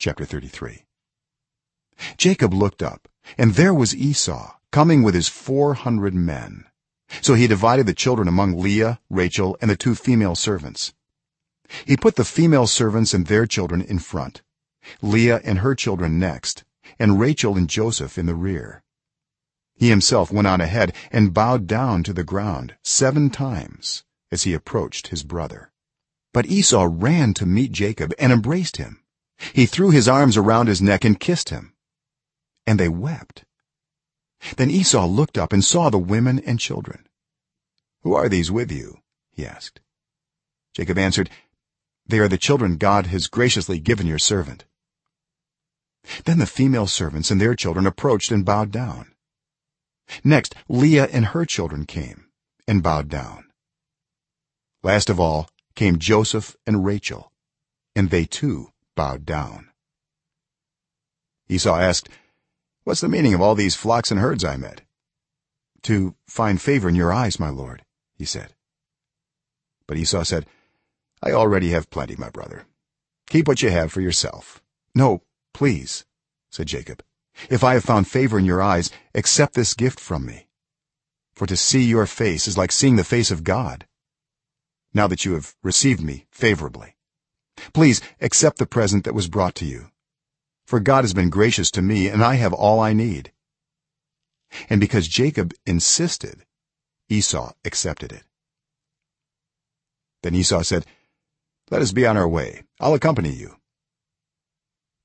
chapter 33 jacob looked up and there was esau coming with his 400 men. So he divided the children among leah rachel and the two female servants. He put the female servants and their children in front leah and her children next and rachel and joseph in the rear. He himself went on ahead and bowed down to the ground 7 times as he approached his brother. But esau ran to meet jacob and embraced him he threw his arms around his neck and kissed him. And they wept. Then esau looked up and saw the women and children. Who are these with you? He asked. Jacob answered they are the children god has graciously given your servant. Then the female servants and their children approached and bowed down. Next leah and her children came and bowed down. Last of all came joseph and rachel and they too bowed down. Esau asked what's the meaning of all these flocks and herds i met? To find favor in your eyes my lord he said. But esau said i already have plenty my brother. Keep what you have for yourself. No please said jacob if i have found favor in your eyes accept this gift from me. For to see your face is like seeing the face of god now that you have received me favorably please accept the present that was brought to you. For god has been gracious to me and i have all i need. And because jacob insisted esau accepted it. Then esau said let us be on our way. I'll accompany you.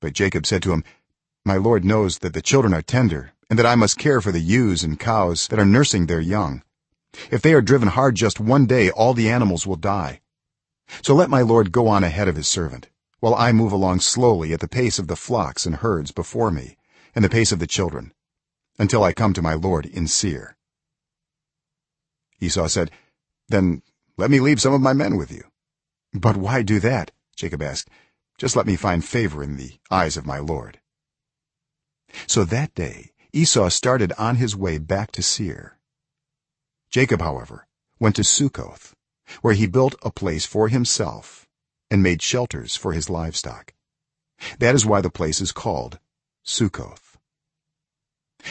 But jacob said to him my lord knows that the children are tender and that i must care for the ewes and cows that are nursing their young. If they are driven hard just one day all the animals will die so let my lord go on ahead of his servant while i move along slowly at the pace of the flocks and herds before me and the pace of the children until i come to my lord in seir. Esau said then let me leave some of my men with you. But why do that? Jacob asked. Just let me find favor in the eyes of my lord. So that day esau started on his way back to seir. Jacob however went to succoth where he built a place for himself and made shelters for his livestock. That is why the place is called succoth.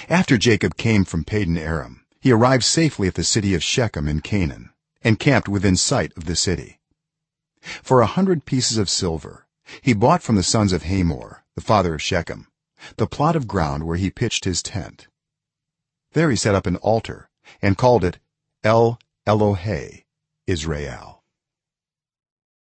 After jacob came from paddan aram he arrived safely at the city of shechem in canaan and camped within sight of the city. For a 100 pieces of silver he bought from the sons of hamor the father of shechem the plot of ground where he pitched his tent. There he set up an altar and called it el elohe israel